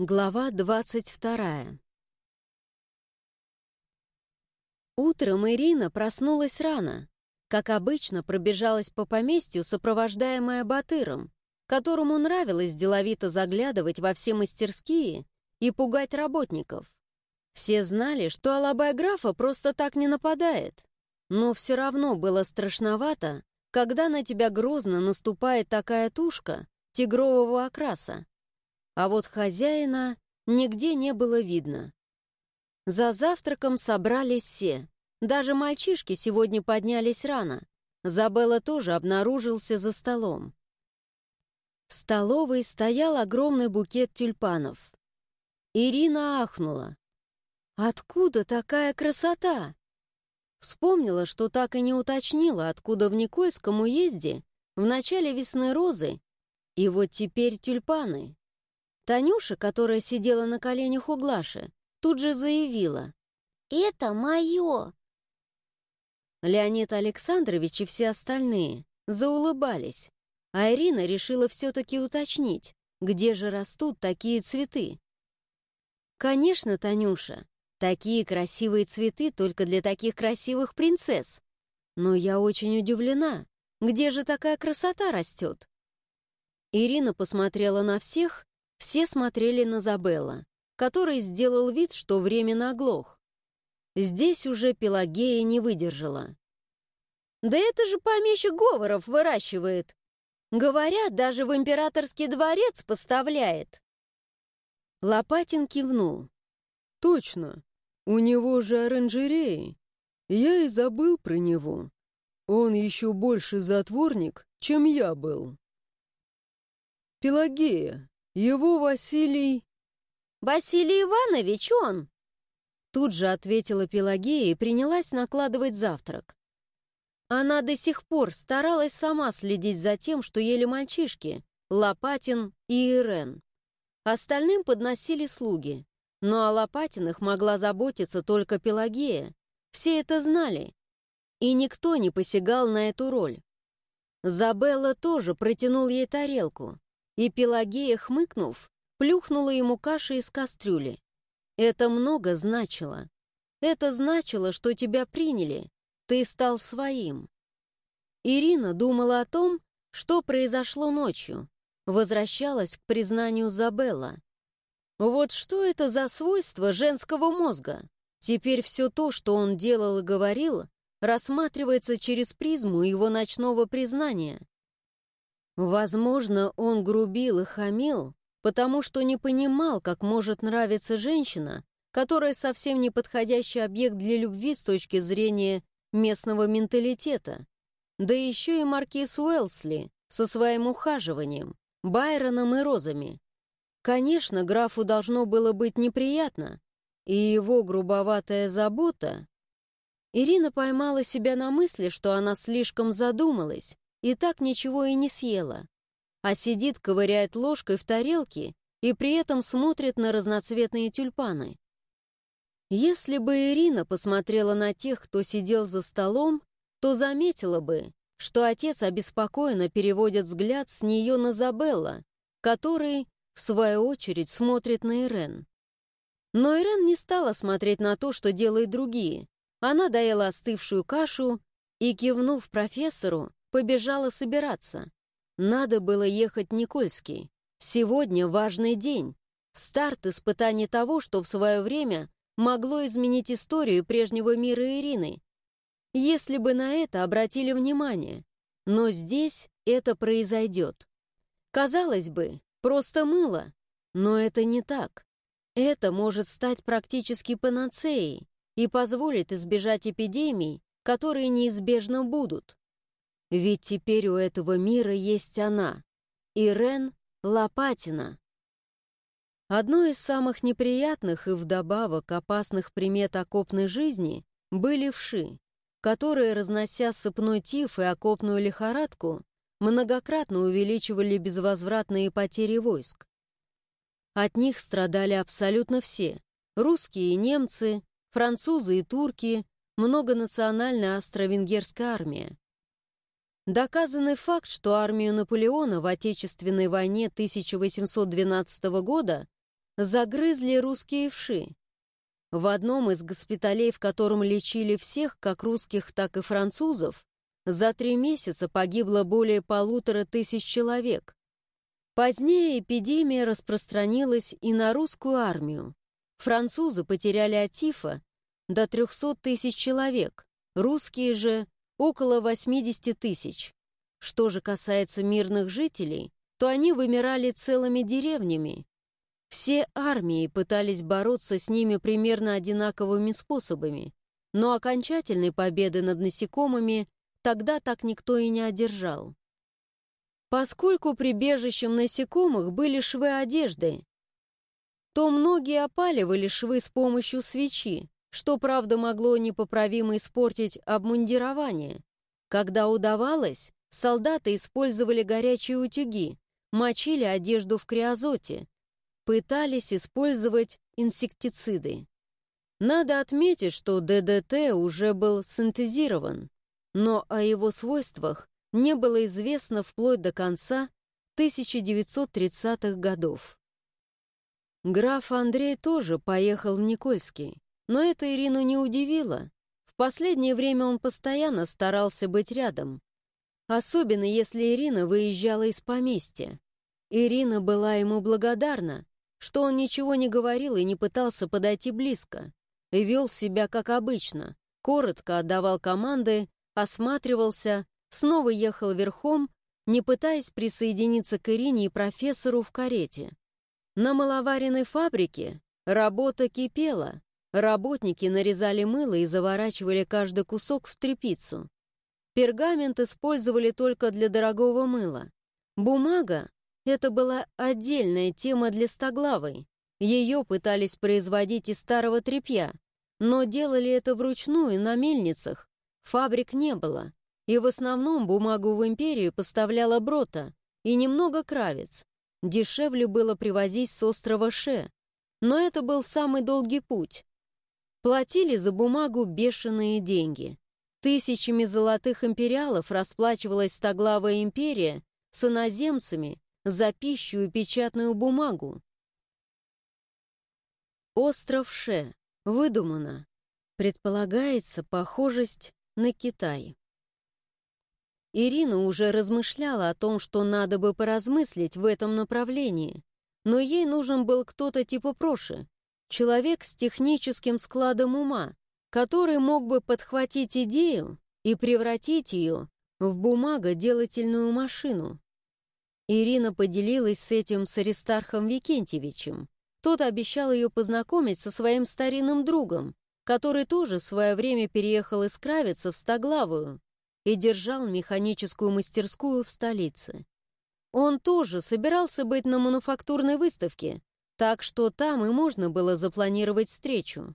Глава двадцать вторая Утром Ирина проснулась рано. Как обычно, пробежалась по поместью, сопровождаемая Батыром, которому нравилось деловито заглядывать во все мастерские и пугать работников. Все знали, что Алабай графа просто так не нападает, но все равно было страшновато, когда на тебя грозно наступает такая тушка тигрового окраса. А вот хозяина нигде не было видно. За завтраком собрались все. Даже мальчишки сегодня поднялись рано. Забелла тоже обнаружился за столом. В столовой стоял огромный букет тюльпанов. Ирина ахнула. «Откуда такая красота?» Вспомнила, что так и не уточнила, откуда в Никольском уезде в начале весны розы, и вот теперь тюльпаны. Танюша, которая сидела на коленях у Глаши, тут же заявила. «Это мое!» Леонид Александрович и все остальные заулыбались, а Ирина решила все-таки уточнить, где же растут такие цветы. «Конечно, Танюша, такие красивые цветы только для таких красивых принцесс. Но я очень удивлена, где же такая красота растет?» Ирина посмотрела на всех все смотрели на Забелла, который сделал вид, что временно оглох. Здесь уже Пелагея не выдержала. «Да это же помещик Говоров выращивает! Говорят, даже в императорский дворец поставляет!» Лопатин кивнул. «Точно, у него же оранжереи. Я и забыл про него. Он еще больше затворник, чем я был». «Пелагея, его Василий...» «Василий Иванович он!» Тут же ответила Пелагея и принялась накладывать завтрак. Она до сих пор старалась сама следить за тем, что ели мальчишки, Лопатин и Ирен. Остальным подносили слуги, но о Лопатиных могла заботиться только Пелагея. Все это знали, и никто не посягал на эту роль. Забелла тоже протянул ей тарелку, и Пелагея, хмыкнув, плюхнула ему каши из кастрюли. Это много значило. Это значило, что тебя приняли, ты стал своим. Ирина думала о том, что произошло ночью, возвращалась к признанию Забелла. Вот что это за свойство женского мозга? Теперь все то, что он делал и говорил, рассматривается через призму его ночного признания. Возможно, он грубил и хамил, потому что не понимал, как может нравиться женщина, которая совсем не подходящий объект для любви с точки зрения местного менталитета. Да еще и маркиз Уэлсли со своим ухаживанием, Байроном и розами. Конечно, графу должно было быть неприятно, и его грубоватая забота... Ирина поймала себя на мысли, что она слишком задумалась, и так ничего и не съела, а сидит, ковыряет ложкой в тарелке и при этом смотрит на разноцветные тюльпаны. Если бы Ирина посмотрела на тех, кто сидел за столом, то заметила бы, что отец обеспокоенно переводит взгляд с нее на Забелла, который, в свою очередь, смотрит на Ирен. Но Ирен не стала смотреть на то, что делают другие. Она доела остывшую кашу и, кивнув профессору, побежала собираться. Надо было ехать Никольский. Сегодня важный день. Старт испытания того, что в свое время могло изменить историю прежнего мира Ирины. Если бы на это обратили внимание. Но здесь это произойдет. Казалось бы, просто мыло. Но это не так. Это может стать практически панацеей и позволит избежать эпидемий, которые неизбежно будут. Ведь теперь у этого мира есть она, Ирен Лопатина. Одно из самых неприятных и вдобавок опасных примет окопной жизни были вши, которые, разнося сыпной тиф и окопную лихорадку, многократно увеличивали безвозвратные потери войск. От них страдали абсолютно все — русские и немцы, французы и турки, многонациональная австро-венгерская армия. Доказанный факт, что армию Наполеона в Отечественной войне 1812 года загрызли русские вши. В одном из госпиталей, в котором лечили всех, как русских, так и французов, за три месяца погибло более полутора тысяч человек. Позднее эпидемия распространилась и на русскую армию. Французы потеряли от тифа до 300 тысяч человек, русские же — около 80 тысяч. Что же касается мирных жителей, то они вымирали целыми деревнями. Все армии пытались бороться с ними примерно одинаковыми способами, но окончательной победы над насекомыми тогда так никто и не одержал. Поскольку прибежищем насекомых были швы одежды, то многие опаливали швы с помощью свечи, что, правда, могло непоправимо испортить обмундирование. Когда удавалось, солдаты использовали горячие утюги, мочили одежду в криозоте, пытались использовать инсектициды. Надо отметить, что ДДТ уже был синтезирован, но о его свойствах не было известно вплоть до конца 1930-х годов. Граф Андрей тоже поехал в Никольский, но это Ирину не удивило. В последнее время он постоянно старался быть рядом, особенно если Ирина выезжала из поместья. Ирина была ему благодарна, что он ничего не говорил и не пытался подойти близко, и вел себя как обычно, коротко отдавал команды, осматривался, снова ехал верхом, не пытаясь присоединиться к Ирине и профессору в карете. На маловаренной фабрике работа кипела, работники нарезали мыло и заворачивали каждый кусок в тряпицу. Пергамент использовали только для дорогого мыла. Бумага — это была отдельная тема для стоглавой. Ее пытались производить из старого тряпья, но делали это вручную на мельницах. Фабрик не было, и в основном бумагу в империю поставляла Брота и немного Кравец. Дешевле было привозить с острова Ше, но это был самый долгий путь. Платили за бумагу бешеные деньги. Тысячами золотых империалов расплачивалась Стоглавая империя с иноземцами за пищу и печатную бумагу. Остров Ше. Выдумано. Предполагается похожесть на Китай. Ирина уже размышляла о том, что надо бы поразмыслить в этом направлении, но ей нужен был кто-то типа Проши, человек с техническим складом ума, который мог бы подхватить идею и превратить ее в бумагоделательную машину. Ирина поделилась с этим с Аристархом Викентьевичем. Тот обещал ее познакомить со своим старинным другом, который тоже в свое время переехал из Кравица в Стоглавую и держал механическую мастерскую в столице. Он тоже собирался быть на мануфактурной выставке, так что там и можно было запланировать встречу.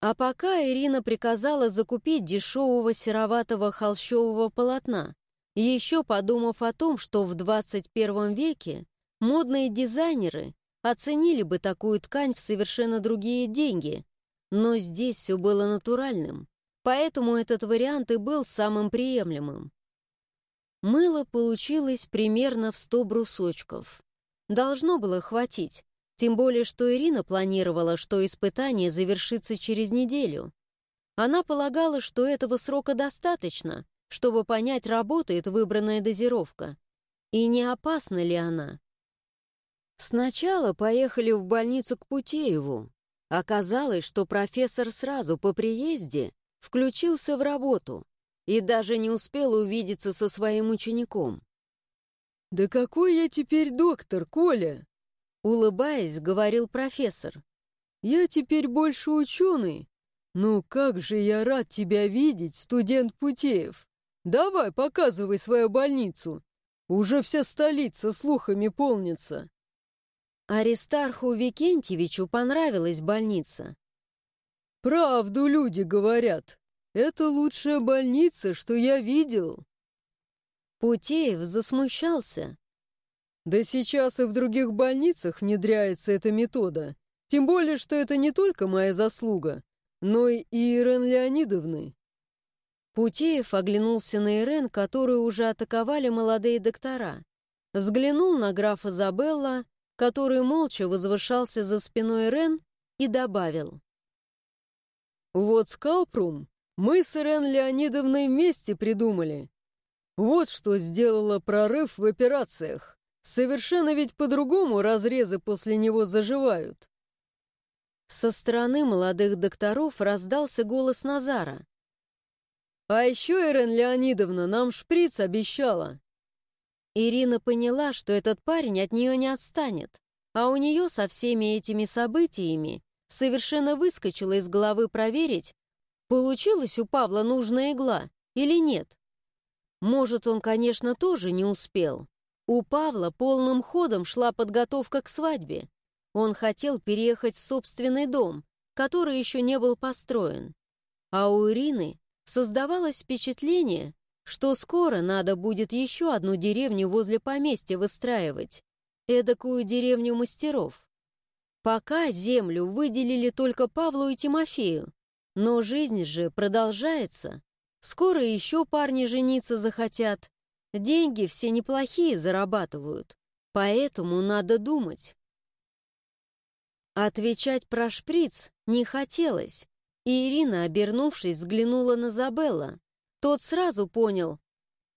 А пока Ирина приказала закупить дешевого сероватого холщового полотна, еще подумав о том, что в 21 веке модные дизайнеры оценили бы такую ткань в совершенно другие деньги, но здесь все было натуральным, поэтому этот вариант и был самым приемлемым. Мыло получилось примерно в 100 брусочков. Должно было хватить, тем более, что Ирина планировала, что испытание завершится через неделю. Она полагала, что этого срока достаточно, чтобы понять, работает выбранная дозировка. И не опасна ли она? Сначала поехали в больницу к Путееву. Оказалось, что профессор сразу по приезде включился в работу и даже не успел увидеться со своим учеником. «Да какой я теперь доктор, Коля?» Улыбаясь, говорил профессор. «Я теперь больше ученый. Ну как же я рад тебя видеть, студент Путеев. Давай, показывай свою больницу. Уже вся столица слухами полнится». Аристарху Викентьевичу понравилась больница. «Правду люди говорят. Это лучшая больница, что я видел». Путеев засмущался. Да сейчас и в других больницах внедряется эта метода. Тем более, что это не только моя заслуга, но и Ирен Леонидовны. Путеев оглянулся на Ирен, которую уже атаковали молодые доктора. Взглянул на графа Забелла, который молча возвышался за спиной Рен и добавил. «Вот скалпрум мы с Ирен Леонидовной вместе придумали. Вот что сделало прорыв в операциях. Совершенно ведь по-другому разрезы после него заживают. Со стороны молодых докторов раздался голос Назара. «А еще Ирен Леонидовна нам шприц обещала». Ирина поняла, что этот парень от нее не отстанет, а у нее со всеми этими событиями совершенно выскочила из головы проверить, получилась у Павла нужная игла или нет. Может, он, конечно, тоже не успел. У Павла полным ходом шла подготовка к свадьбе, он хотел переехать в собственный дом, который еще не был построен. А у Ирины создавалось впечатление, что скоро надо будет еще одну деревню возле поместья выстраивать, эдакую деревню мастеров. Пока землю выделили только Павлу и Тимофею, но жизнь же продолжается. Скоро еще парни жениться захотят. Деньги все неплохие зарабатывают, поэтому надо думать. Отвечать про шприц не хотелось, и Ирина, обернувшись, взглянула на Забелла. Тот сразу понял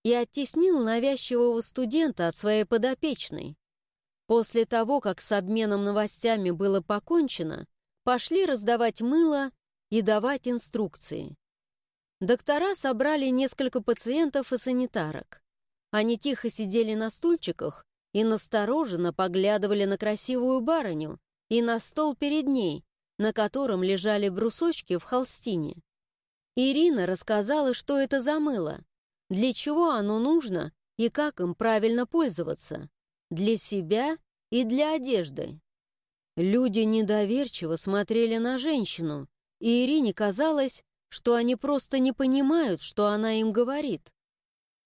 и оттеснил навязчивого студента от своей подопечной. После того, как с обменом новостями было покончено, пошли раздавать мыло и давать инструкции. Доктора собрали несколько пациентов и санитарок. Они тихо сидели на стульчиках и настороженно поглядывали на красивую барыню, и на стол перед ней, на котором лежали брусочки в холстине. Ирина рассказала, что это за мыло, для чего оно нужно и как им правильно пользоваться, для себя и для одежды. Люди недоверчиво смотрели на женщину, и Ирине казалось, что они просто не понимают, что она им говорит.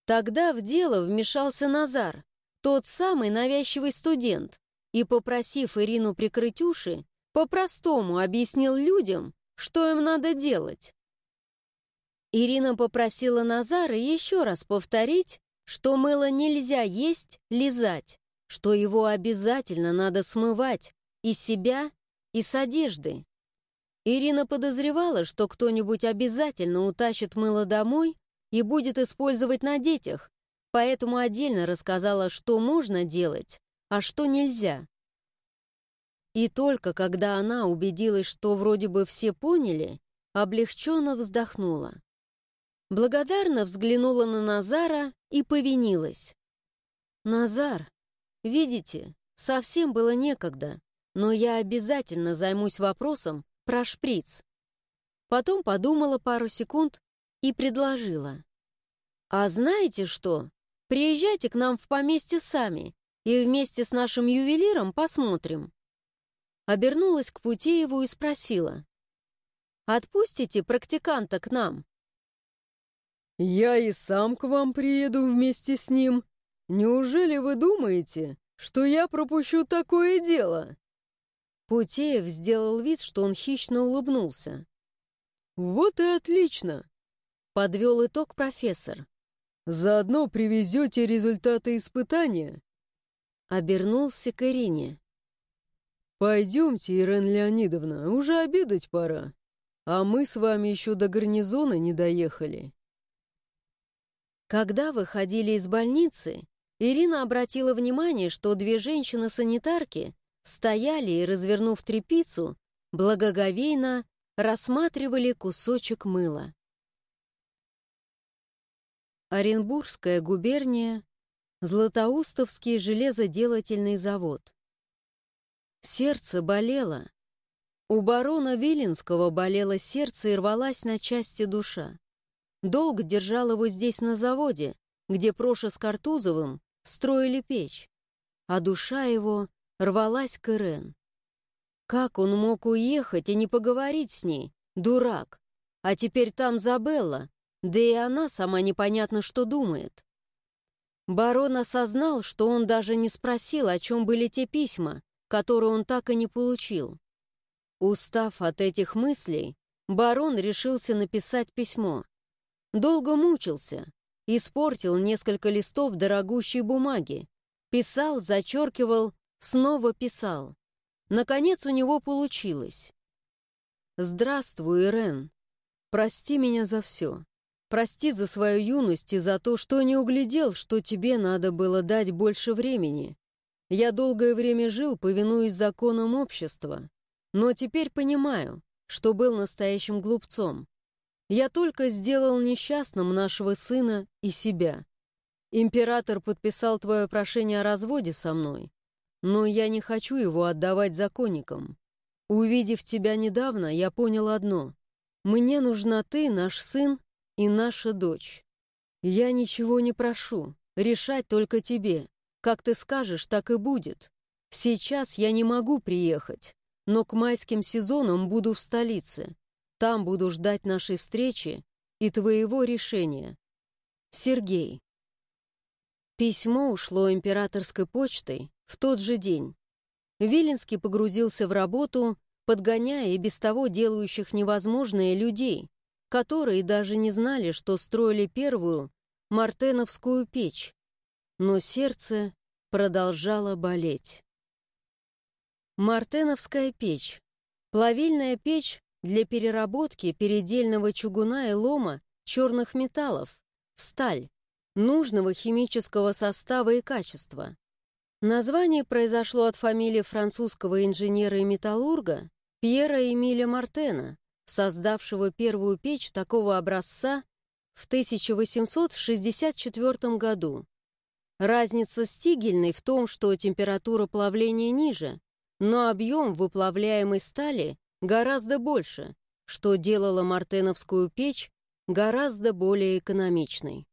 Тогда в дело вмешался Назар, тот самый навязчивый студент, и, попросив Ирину прикрыть уши, по-простому объяснил людям, что им надо делать. Ирина попросила Назара еще раз повторить, что мыло нельзя есть, лизать, что его обязательно надо смывать и себя, и с одежды. Ирина подозревала, что кто-нибудь обязательно утащит мыло домой и будет использовать на детях, поэтому отдельно рассказала, что можно делать, а что нельзя. И только когда она убедилась, что вроде бы все поняли, облегченно вздохнула. Благодарно взглянула на Назара и повинилась. «Назар, видите, совсем было некогда, но я обязательно займусь вопросом про шприц». Потом подумала пару секунд и предложила. «А знаете что? Приезжайте к нам в поместье сами и вместе с нашим ювелиром посмотрим. Обернулась к Путееву и спросила. «Отпустите практиканта к нам?» «Я и сам к вам приеду вместе с ним. Неужели вы думаете, что я пропущу такое дело?» Путеев сделал вид, что он хищно улыбнулся. «Вот и отлично!» — подвел итог профессор. «Заодно привезете результаты испытания. Обернулся к Ирине. «Пойдемте, Ирен Леонидовна, уже обедать пора. А мы с вами еще до гарнизона не доехали». Когда выходили из больницы, Ирина обратила внимание, что две женщины-санитарки стояли и, развернув трепицу, благоговейно рассматривали кусочек мыла. Оренбургская губерния, Златоустовский железоделательный завод. Сердце болело. У барона Виленского болело сердце и рвалась на части душа. Долг держал его здесь на заводе, где Проша с Картузовым строили печь, а душа его рвалась к Ирен. Как он мог уехать и не поговорить с ней? Дурак! А теперь там Забелла, да и она сама непонятно что думает. Барон осознал, что он даже не спросил, о чем были те письма, которые он так и не получил. Устав от этих мыслей, барон решился написать письмо. Долго мучился, испортил несколько листов дорогущей бумаги, писал, зачеркивал снова писал. Наконец у него получилось. «Здравствуй, Ирен. Прости меня за все. Прости за свою юность и за то, что не углядел, что тебе надо было дать больше времени. Я долгое время жил, повинуясь законам общества, но теперь понимаю, что был настоящим глупцом. Я только сделал несчастным нашего сына и себя. Император подписал твое прошение о разводе со мной, но я не хочу его отдавать законникам. Увидев тебя недавно, я понял одно. Мне нужна ты, наш сын и наша дочь. Я ничего не прошу, решать только тебе. Как ты скажешь, так и будет. Сейчас я не могу приехать, но к майским сезонам буду в столице. Там буду ждать нашей встречи и твоего решения. Сергей. Письмо ушло императорской почтой в тот же день. Виленский погрузился в работу, подгоняя и без того делающих невозможное людей, которые даже не знали, что строили первую мартеновскую печь. Но сердце продолжало болеть. Мартеновская печь. Плавильная печь для переработки передельного чугуна и лома черных металлов в сталь, нужного химического состава и качества. Название произошло от фамилии французского инженера и металлурга Пьера Эмиля Мартена, создавшего первую печь такого образца в 1864 году. Разница стигельной в том, что температура плавления ниже, но объем выплавляемой стали гораздо больше, что делало мартеновскую печь гораздо более экономичной.